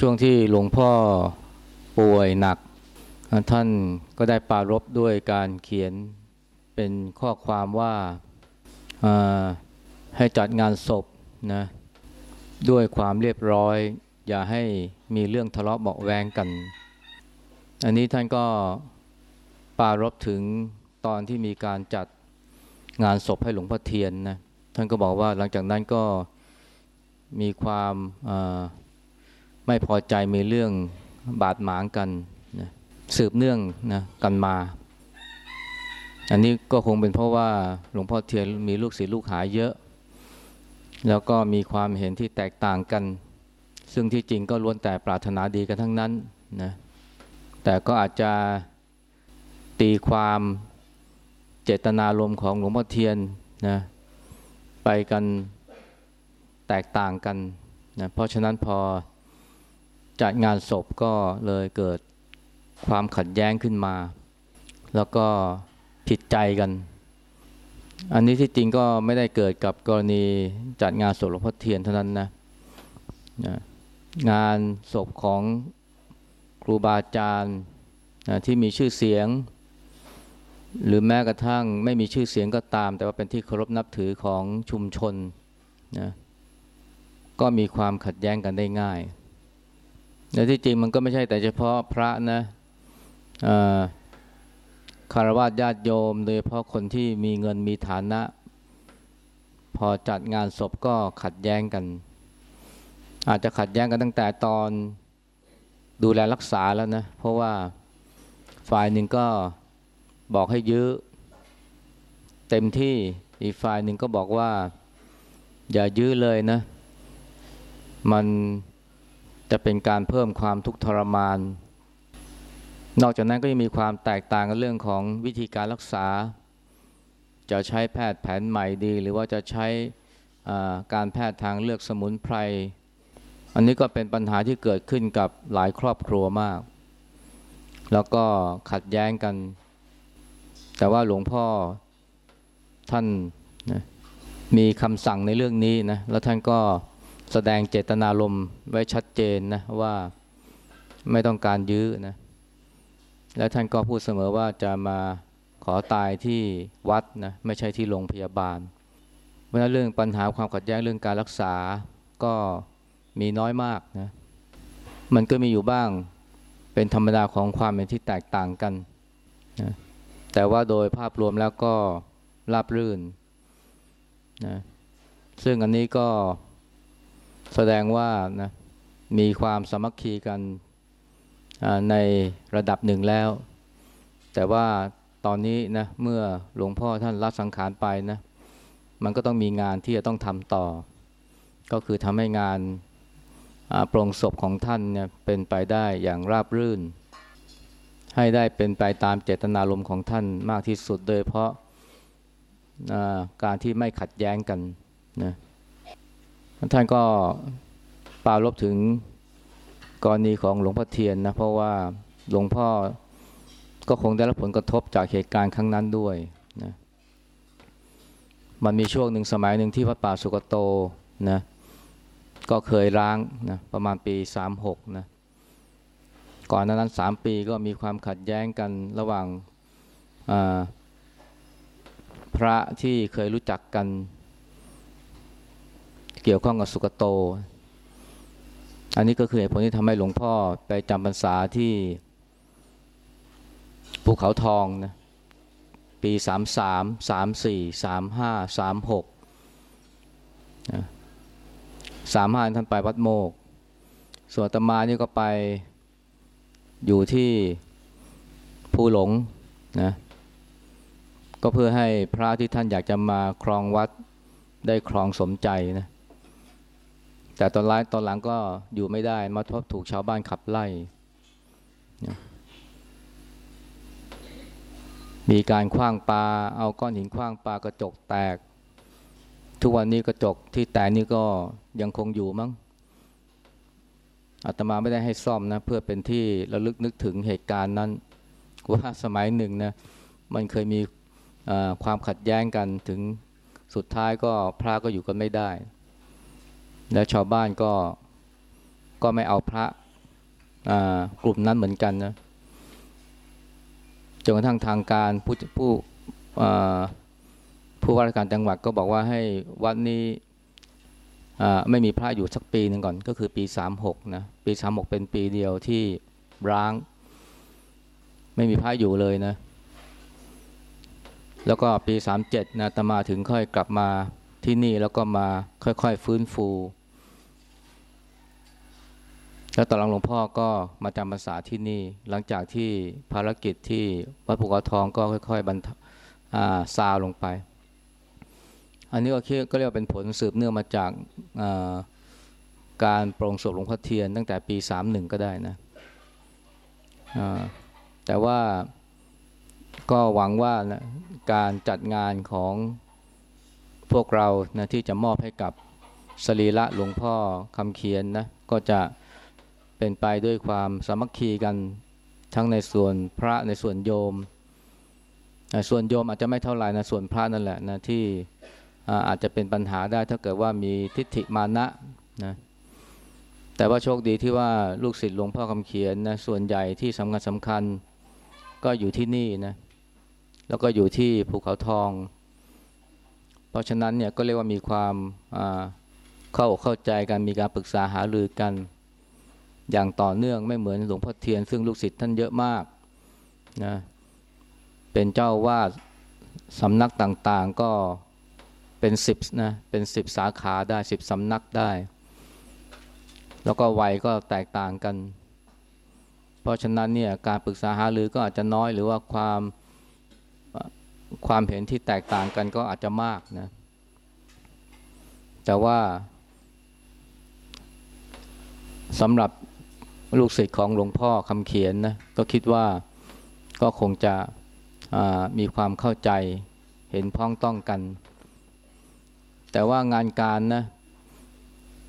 ช่วงที่หลวงพ่อป่วยหนัก ท่านก็ได้ปรารบด้วยการเขียนเป็นข้อความว่าให้จัดงานศพนะด้วยความเรียบร้อย อย่าให้มีเรื่องทะเลาะเบาแวงกัน อันนี้ท่านก็ปรารบถึงตอนที่มีการจัดงานศพให้หลวงพ่อเทียนนะท่านก็บอกว่าหลังจากนั้นก็มีความอ่า ไม่พอใจมีเรื่องบาดหมางกันนะสืบเนื่องนะกันมา อันนี้ก็คงเป็นเพราะว่าหลวงพ่อเทียนมีลูกศิษย์ลูกหาเยอะ แล้วก็มีความเห็นที่แตกต่างกัน ซึ่งที่จริงก็ล้วนแต่ปรารถนาดีกันทั้งนั้นนะแต่ก็อาจจะตีความเจตนารมณ์ของหลวงพ่อเทียนนะไปกันแตกต่างกันนะเพราะฉะนั้นพอ จัดงานศพก็เลยเกิดความขัดแย้งขึ้นมา แล้วก็ผิดใจกัน อันนี้ที่จริงก็ไม่ได้เกิดกับกรณีจัดงานศพหลวงพ่อเทียนเท่านั้นนะงานศพของครูบาอาจารย์ที่มีชื่อเสียง หรือแม้กระทั่งไม่มีชื่อเสียงก็ตาม แต่ว่าเป็นที่เคารพนับถือของชุมชนนะก็มีความขัดแย้งกันได้ง่าย แต่ที่จริงมันก็ไม่ใช่แต่เฉพาะพระนะคารวะญาติโยม โดยเฉพาะคนที่มีเงินมีฐานะ พอจัดงานศพก็ขัดแย้งกัน อาจจะขัดแย้งกันตั้งแต่ตอนดูแลรักษาแล้วนะ เพราะว่าฝ่ายหนึ่งก็บอกให้ยื้อเต็มที่อีกฝ่ายหนึ่งก็บอกว่า อย่ายื้อเลยนะ มัน จะเป็นการเพิ่มความทุกข์ทรมาน นอกจากนั้นก็ยังมีความแตกต่างกันเรื่องของวิธีการรักษา จะใช้แพทย์แผนใหม่ดี หรือว่าจะใช้การแพทย์ทางเลือกสมุนไพร อันนี้ก็เป็นปัญหาที่เกิดขึ้นกับหลายครอบครัวมาก แล้วก็ขัดแย้งกัน แต่ว่าหลวงพ่อท่านนะมีคำสั่งในเรื่องนี้นะ แล้วท่านก็ แสดงเจตนารมณ์ไว้ชัดเจนนะว่าไม่ต้องการยื้อนะและท่านก็พูดเสมอว่าจะมาขอตายที่วัดนะไม่ใช่ที่โรงพยาบาล เพราะนั้นเรื่องปัญหาความขัดแย้งเรื่องการรักษาก็มีน้อยมากนะมันก็มีอยู่บ้างเป็นธรรมดาของความเป็นที่แตกต่างกันนะแต่ว่าโดยภาพรวมแล้วก็ราบรื่นนะซึ่งอันนี้ก็ แสดงว่านะมีความสมัคคีกันในระดับหนึ่งแล้ว แต่ว่าตอนนี้นะเมื่อหลวงพ่อท่านรับสังขารไปนะมันก็ต้องมีงานที่จะต้องทำต่อ ก็คือทำให้งานโปรงศพของท่านเนี่ยเป็นไปได้อย่างราบรื่น ให้ได้เป็นไปตามเจตนารมณ์ของท่านมากที่สุดโดยเพราะการที่ไม่ขัดแย้งกันนะ ท่านก็ปารบถึงกรณีของหลวงพ่อเทียนนะเพราะว่าหลวงพ่อก็คงได้รับผลกระทบจากเหตุการณ์ครั้งนั้นด้วยนะมันมีช่วงหนึ่งสมัยหนึ่งที่พระป่าสุกโตนะก็เคยร้างนะประมาณปีสามหกนะก่อนนั้นสามปีก็มีความขัดแย้งกันระหว่างพระที่เคยรู้จักกัน เกี่ยวข้องกับสุกโต อันนี้ก็คือเหตุผลที่ทำให้หลวงพ่อไปจำพรรษาที่ภูเขาทองนะปีสามสามสามสี่สามห้าสามหกสามห้าท่านไปวัดโมก ส่วนตมานี่ก็ไปอยู่ที่ภูหลงนะก็เพื่อให้พระที่ท่านอยากจะมาครองวัดได้ครองสมใจนะ แต่ตอนร้ายตอนหลังก็อยู่ไม่ได้มาทบถูกชาวบ้านขับไล่ มีการคว้างปลาเอาก้อนหินคว้างปลากระจกแตก ทุกวันนี้กระจกที่แตกนี่ก็ยังคงอยู่มั้งอาตมาไม่ได้ให้ซ่อมนะ เพื่อเป็นที่ระลึกนึกถึงเหตุการณ์นั้นว่าสมัยหนึ่งนะมันเคยมีความขัดแย้งกันถึงสุดท้ายก็พระก็อยู่กันไม่ได้ แล้วชาวบ้านก็ก็ไม่เอาพระกลุ่มนั้นเหมือนกันนะจนกระทั่งทางการผู้ผู้ผู้ว่าราชการจังหวัดก็บอกว่าให้วัดนี้ไม่มีพระอยู่สักปีหนึ่งก่อนก็คือปี 36นะปี 36 เป็นปีเดียวที่ร้าง ไม่มีพระอยู่เลยนะ แล้วก็ปี 37นะตมาถึงค่อยกลับมาที่นี่แล้วก็มาค่อยๆ ฟื้นฟู แล้วตอนหลังหลวงพ่อก็มาจำพรรษาที่นี่ หลังจากที่ภารกิจที่วัดภูเขาทองก็ค่อยๆบรรซาลงไป อันนี้ก็ก็เรียกว่าเป็นผลสืบเนื่องมาจากการปรงศพหลวงพ่อเทียนตั้งแต่ปี 31 ก็ได้นะแต่ว่าก็หวังว่านะการจัดงานของพวกเรานะที่จะมอบให้กับสรีระหลวงพ่อคำเขียนนะก็จะ เป็นไปด้วยความสามัคคีกันทั้งในส่วนพระในส่วนโยม ส่วนโยมอาจจะไม่เท่าไหร่นะส่วนพระนั่นแหละนะที่อาจจะเป็นปัญหาได้ถ้าเกิดว่ามีทิฏฐิมานะนะแต่ว่าโชคดีที่ว่าลูกศิษย์หลวงพ่อคำเขียนนะส่วนใหญ่ที่สำคัญสำคัญก็อยู่ที่นี่นะแล้วก็อยู่ที่ภูเขาทอง เพราะฉะนั้นเนี่ยก็เรียกว่ามีความเข้าเข้าใจกันมีการปรึกษาหารือกัน อย่างต่อเนื่องไม่เหมือนหลวงพ่อเทียน ซึ่งลูกศิษย์ท่านเยอะมากนะเป็นเจ้าวาดสำนักต่างๆก็เป็นสิบนะเป็นสิบสาขาได้สิบสำนักได้ แล้วก็วัยก็แตกต่างกัน เพราะฉะนั้นเนี่ยการปรึกษาหารือก็อาจจะน้อยหรือว่าความความเห็นที่แตกต่างกันก็อาจจะมากนะแต่ว่าสำหรับ ลูกศิษย์ของหลวงพ่อคำเขียนนะก็คิดว่าก็คงจะมีความเข้าใจเห็นพ้องต้องกัน แต่ว่างานการนะ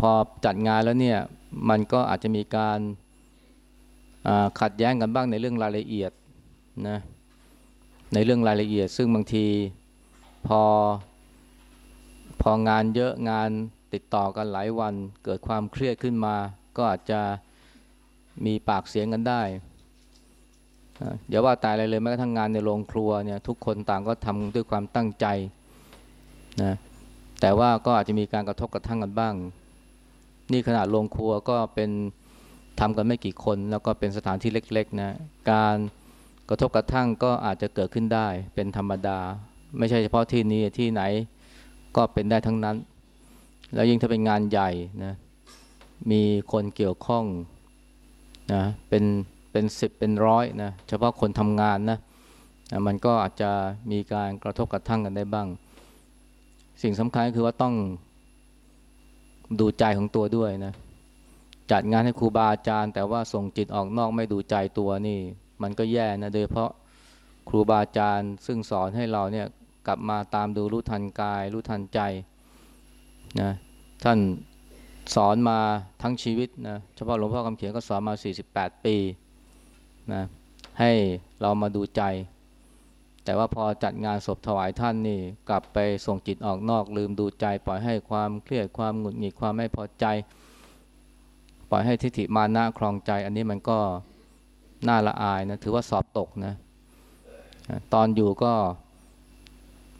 พอจัดงานแล้วเนี่ยมันก็อาจจะมีการขัดแย้งกันบ้างในเรื่องรายละเอียดนะในเรื่องรายละเอียด ซึ่งบางทีพอพองานเยอะงานติดต่อกันหลายวัน เกิดความเครียดขึ้นมา ก็อาจจะ มีปากเสียงกันได้เดี๋ยวว่าตายอะไรเลยแม้กระทั่งงานในโรงครัวเนี่ยทุกคนต่างก็ทำด้วยความตั้งใจนะแต่ว่าก็อาจจะมีการกระทบกระทั่งกันบ้าง นี่ขนาดโรงครัวก็เป็นทำกันไม่กี่คน แล้วก็เป็นสถานที่เล็กๆนะการกระทบกระทั่งก็อาจจะเกิดขึ้นได้เป็นธรรมดา ไม่ใช่เฉพาะที่นี้ที่ไหนก็เป็นได้ทั้งนั้น แล้วยิ่งถ้าเป็นงานใหญ่นะมีคนเกี่ยวข้อง นะเป็นเป็นสิบเป็นร้อยนะเฉพาะคนทำงานนะนะมันก็อาจจะมีการกระทบกระทั่งกันได้บ้าง สิ่งสำคัญคือว่าต้องดูใจของตัวด้วยนะจัดงานให้ครูบาอาจารย์ แต่ว่าส่งจิตออกนอกไม่ดูใจตัวนี่ มันก็แย่นะโดยเพราะครูบาอาจารย์ ซึ่งสอนให้เราเนี่ยกลับมาตามดูรู้ทันกาย รู้ทันใจนะท่าน สอนมาทั้งชีวิตนะเฉพาะหลวงพ่อคำเขียนก็สอนมา 48 ปีนะให้เรามาดูใจ แต่ว่าพอจัดงานศพถวายท่านนี่กลับไปส่งจิตออกนอกลืมดูใจ ปล่อยให้ความเครียดความหงุดหงิดความไม่พอใจ ปล่อยให้ทิฏฐิมานะคลองใจ อันนี้มันก็น่าละอายนะถือว่าสอบตกนะตอนอยู่ก็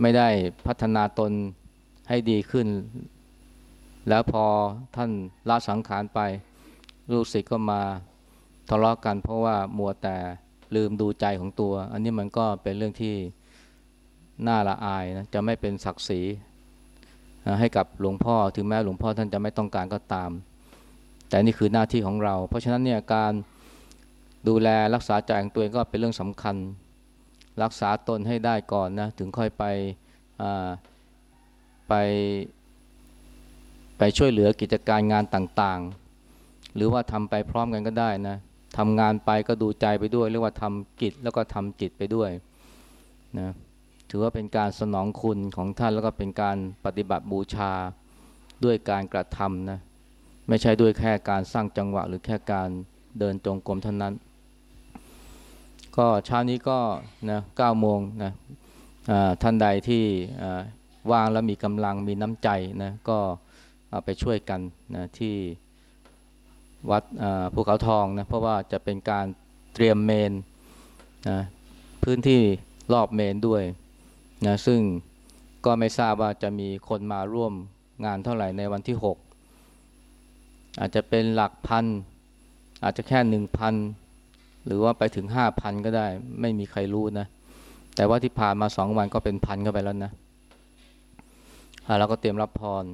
ไม่ได้พัฒนาตนให้ดีขึ้น แล้วพอท่านละสังขารไปลูกศิษย์ก็มาทะเลาะกัน เพราะว่ามัวแต่ลืมดูใจของตัว อันนี้มันก็เป็นเรื่องที่น่าละอายนะจะไม่เป็นศักดิ์ศรีให้กับหลวงพ่อถึงแม้หลวงพ่อท่านจะไม่ต้องการก็ตาม แต่นี่คือหน้าที่ของเรา เพราะฉะนั้นเนี่ยการดูแลรักษาใจของตัวเองก็เป็นเรื่องสำคัญ รักษาตนให้ได้ก่อนนะถึงค่อยไปไป ไปช่วยเหลือกิจการงานต่างๆ หรือว่าทำไปพร้อมกันก็ได้นะทำงานไปก็ดูใจไปด้วย เรียกว่าทำกิจแล้วก็ทำจิตไปด้วยนะถือว่าเป็นการสนองคุณของท่านแล้วก็เป็นการปฏิบัติบูชาด้วยการกระทำนะไม่ใช่ด้วยแค่การสร้างจังหวะ หรือแค่การเดินจงกรมเท่านั้น ก็เช้านี้ก็นะเก้าโมงนะท่านใดที่ว่างแล้วมีกำลังมีน้ำใจนะก็ ไปช่วยกันนะที่วัดภูเขาทองนะเพราะว่าจะเป็นการเตรียมเมนนะพื้นที่รอบเมนด้วยนะซึ่งก็ไม่ทราบว่าจะมีคนมาร่วมงานเท่าไหร่ในวันที่ 6 อาจจะเป็นหลักพัน อาจจะแค่หนึ่งพันหรือว่าไปถึงห้าพันก็ได้ ไม่มีใครรู้นะ แต่ว่าที่ผ่านมาสองวันก็เป็นพันเข้าไปแล้วนะเราก็เตรียมรับพร